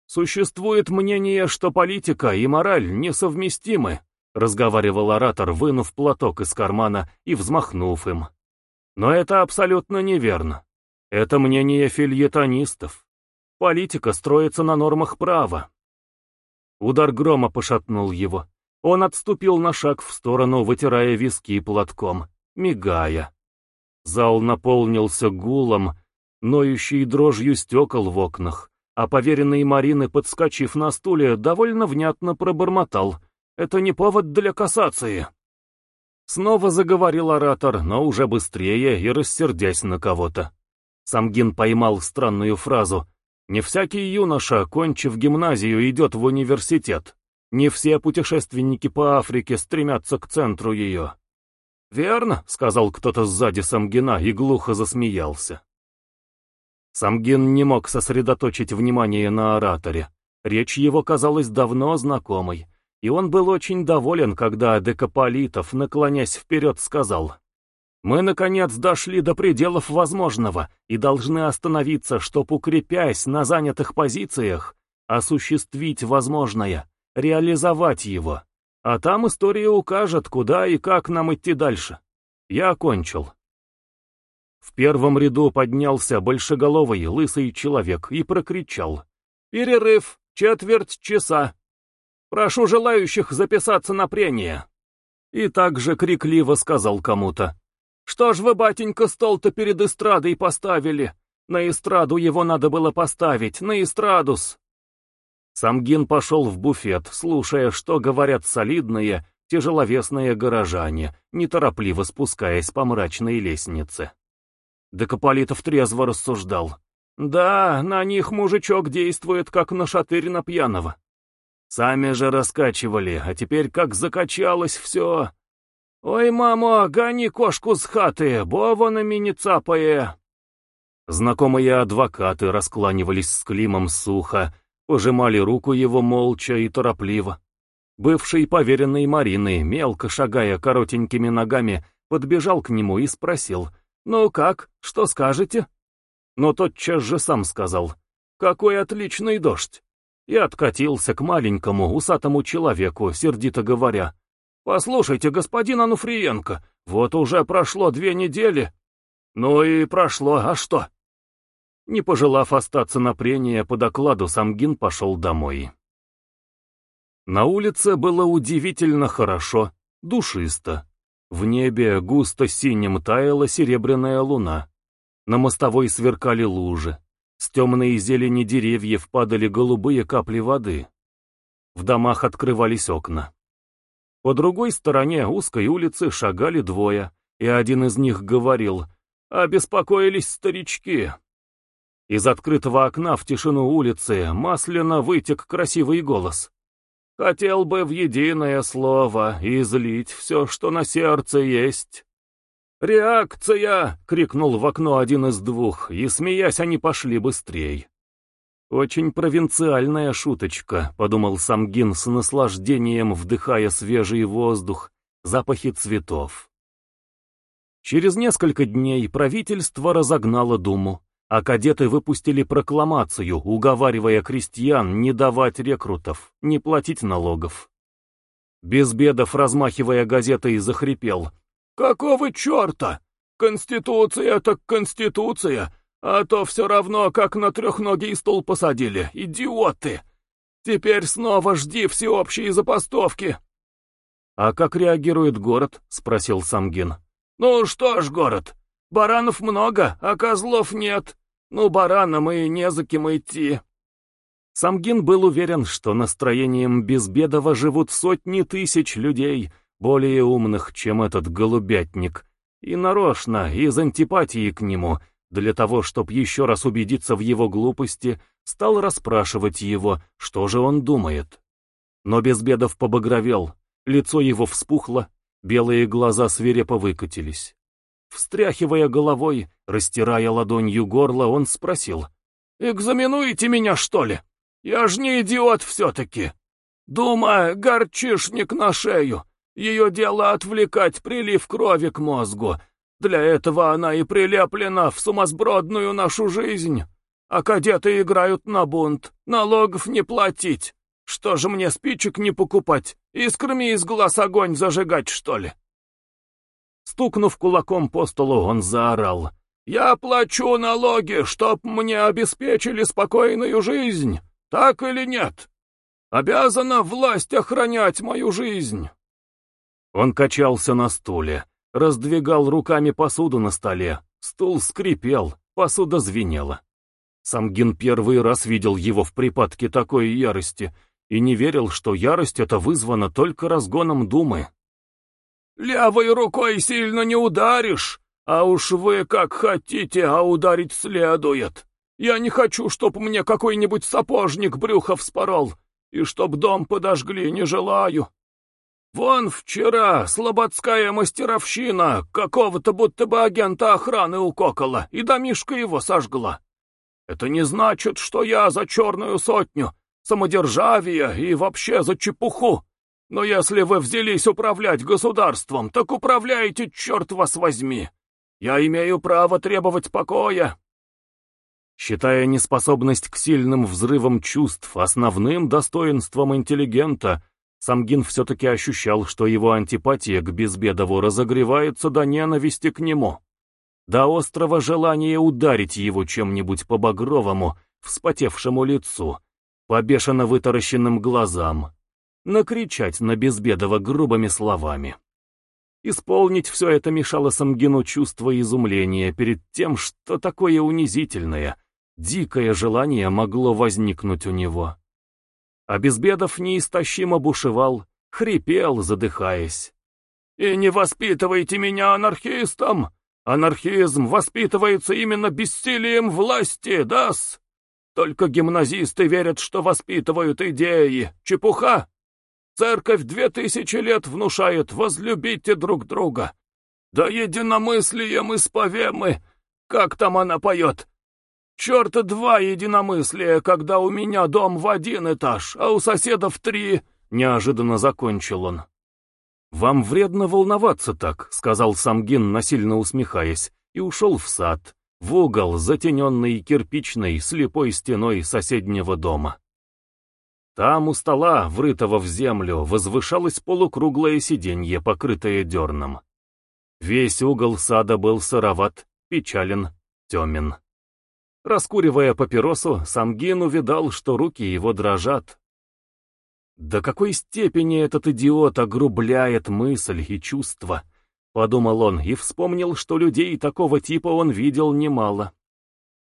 «Существует мнение, что политика и мораль несовместимы», разговаривал оратор, вынув платок из кармана и взмахнув им. «Но это абсолютно неверно. Это мнение фильетонистов. Политика строится на нормах права, Удар грома пошатнул его. Он отступил на шаг в сторону, вытирая виски платком, мигая. Зал наполнился гулом, ноющей дрожью стекол в окнах, а поверенный Марины, подскочив на стуле, довольно внятно пробормотал. «Это не повод для кассации!» Снова заговорил оратор, но уже быстрее и рассердясь на кого-то. Самгин поймал странную фразу не всякий юноша, кончив гимназию, идет в университет. Не все путешественники по Африке стремятся к центру ее. «Верно», — сказал кто-то сзади Самгина и глухо засмеялся. Самгин не мог сосредоточить внимание на ораторе. Речь его казалась давно знакомой, и он был очень доволен, когда Декаполитов, наклонясь вперед, сказал мы, наконец, дошли до пределов возможного и должны остановиться, чтоб, укрепясь на занятых позициях, осуществить возможное, реализовать его. А там история укажет, куда и как нам идти дальше. Я окончил. В первом ряду поднялся большеголовый лысый человек и прокричал. «Перерыв! Четверть часа! Прошу желающих записаться на прение!» И также крикливо сказал кому-то. «Что ж вы, батенька, стол-то перед эстрадой поставили? На эстраду его надо было поставить, на эстрадус!» Самгин пошел в буфет, слушая, что говорят солидные, тяжеловесные горожане, неторопливо спускаясь по мрачной лестнице. Декополитов трезво рассуждал. «Да, на них мужичок действует, как на шатырина пьяного. Сами же раскачивали, а теперь как закачалось все. Ой, мамо, гони кошку с хаты, бова на не цапае!» Знакомые адвокаты раскланивались с Климом сухо, пожимали руку его молча и торопливо. Бывший поверенный Марины, мелко шагая коротенькими ногами, подбежал к нему и спросил, «Ну как, что скажете?» Но тотчас же сам сказал, «Какой отличный дождь!» и откатился к маленькому усатому человеку, сердито говоря, «Послушайте, господин Ануфриенко, вот уже прошло две недели». «Ну и прошло, а что?» Не пожелав остаться на прение по докладу, Самгин пошел домой. На улице было удивительно хорошо, душисто. В небе густо синим таяла серебряная луна. На мостовой сверкали лужи. С темной зелени деревьев падали голубые капли воды. В домах открывались окна. По другой стороне узкой улицы шагали двое, и один из них говорил «Обеспокоились старички». Из открытого окна в тишину улицы масляно вытек красивый голос. «Хотел бы в единое слово излить все, что на сердце есть». «Реакция!» — крикнул в окно один из двух, и, смеясь, они пошли быстрей. «Очень провинциальная шуточка», — подумал Самгин с наслаждением, вдыхая свежий воздух, запахи цветов. Через несколько дней правительство разогнало Думу, а кадеты выпустили прокламацию, уговаривая крестьян не давать рекрутов, не платить налогов. Безбедов, размахивая газетой, захрипел — «Какого черта? Конституция так конституция, а то все равно, как на трехногий стул посадили, идиоты! Теперь снова жди всеобщей забастовки!» «А как реагирует город?» — спросил Самгин. «Ну что ж, город, баранов много, а козлов нет. Ну, баранам и не за кем идти». Самгин был уверен, что настроением Безбедова живут сотни тысяч людей — более умных, чем этот голубятник, и нарочно, из антипатии к нему, для того, чтобы еще раз убедиться в его глупости, стал расспрашивать его, что же он думает. Но Безбедов побагровел, лицо его вспухло, белые глаза свирепо выкатились. Встряхивая головой, растирая ладонью горло, он спросил, «Экзаменуете меня, что ли? Я ж не идиот все-таки. Дума, горчишник на шею, ее дело отвлекать прилив крови к мозгу. Для этого она и прилеплена в сумасбродную нашу жизнь. А кадеты играют на бунт, налогов не платить. Что же мне спичек не покупать? Искрами из глаз огонь зажигать, что ли? Стукнув кулаком по столу, он заорал. «Я плачу налоги, чтоб мне обеспечили спокойную жизнь. Так или нет? Обязана власть охранять мою жизнь». Он качался на стуле, раздвигал руками посуду на столе, стул скрипел, посуда звенела. Самгин первый раз видел его в припадке такой ярости и не верил, что ярость эта вызвана только разгоном думы. «Левой рукой сильно не ударишь, а уж вы как хотите, а ударить следует. Я не хочу, чтоб мне какой-нибудь сапожник брюхо вспорол, и чтоб дом подожгли, не желаю. Вон вчера слободская мастеровщина какого-то будто бы агента охраны укокала и домишко его сожгла. Это не значит, что я за черную сотню, самодержавие и вообще за чепуху. Но если вы взялись управлять государством, так управляйте, черт вас возьми. Я имею право требовать покоя. Считая неспособность к сильным взрывам чувств основным достоинством интеллигента, Самгин все-таки ощущал, что его антипатия к Безбедову разогревается до ненависти к нему. до острого желания ударить его чем-нибудь по багровому, вспотевшему лицу, по бешено вытаращенным глазам, накричать на Безбедова грубыми словами. Исполнить все это мешало Самгину чувство изумления перед тем, что такое унизительное, дикое желание могло возникнуть у него. А Безбедов неистощимо бушевал, хрипел, задыхаясь. «И не воспитывайте меня анархистом! Анархизм воспитывается именно бессилием власти, дас! Только гимназисты верят, что воспитывают идеи. Чепуха! Церковь две тысячи лет внушает «возлюбите друг друга». Да единомыслием исповемы! Как там она поет? Черта два единомыслия, когда у меня дом в один этаж, а у соседов три, — неожиданно закончил он. «Вам вредно волноваться так», — сказал Самгин, насильно усмехаясь, и ушел в сад, в угол, затененный кирпичной, слепой стеной соседнего дома. Там у стола, врытого в землю, возвышалось полукруглое сиденье, покрытое дерном. Весь угол сада был сыроват, печален, темен. Раскуривая папиросу, Самгин увидал, что руки его дрожат, до какой степени этот идиот огрубляет мысль и чувства, подумал он и вспомнил, что людей такого типа он видел немало.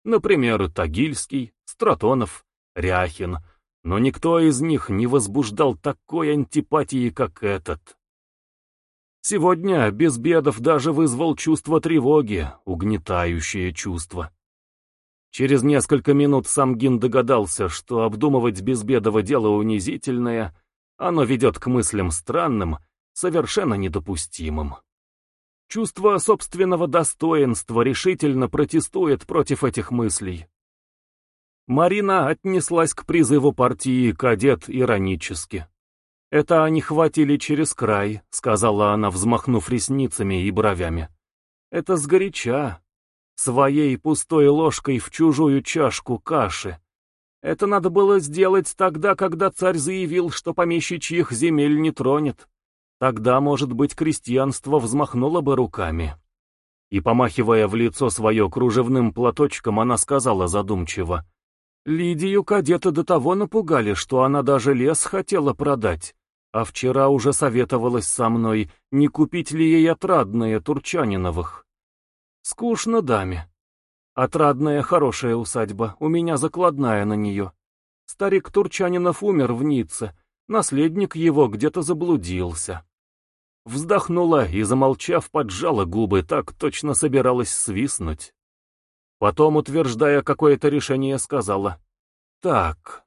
Например, Тагильский, Стратонов, Ряхин, но никто из них не возбуждал такой антипатии, как этот. Сегодня Безбедов даже вызвал чувство тревоги, угнетающее чувство. Через несколько минут Самгин догадался, что обдумывать Безбедово дело унизительное, оно ведет к мыслям странным, совершенно недопустимым. Чувство собственного достоинства решительно протестует против этих мыслей. Марина отнеслась к призыву партии кадет иронически. «Это они хватили через край», — сказала она, взмахнув ресницами и бровями. «Это сгоряча, своей пустой ложкой в чужую чашку каши. Это надо было сделать тогда, когда царь заявил, что помещичьих земель не тронет. Тогда, может быть, крестьянство взмахнуло бы руками. И, помахивая в лицо свое кружевным платочком, она сказала задумчиво, «Лидию кадеты до того напугали, что она даже лес хотела продать, а вчера уже советовалась со мной, не купить ли ей отрадные Турчаниновых. Скучно даме. Отрадная хорошая усадьба, у меня закладная на нее. Старик Турчанинов умер в Ницце, наследник его где-то заблудился. Вздохнула и, замолчав, поджала губы, так точно собиралась свистнуть. Потом, утверждая какое-то решение, сказала, «Так,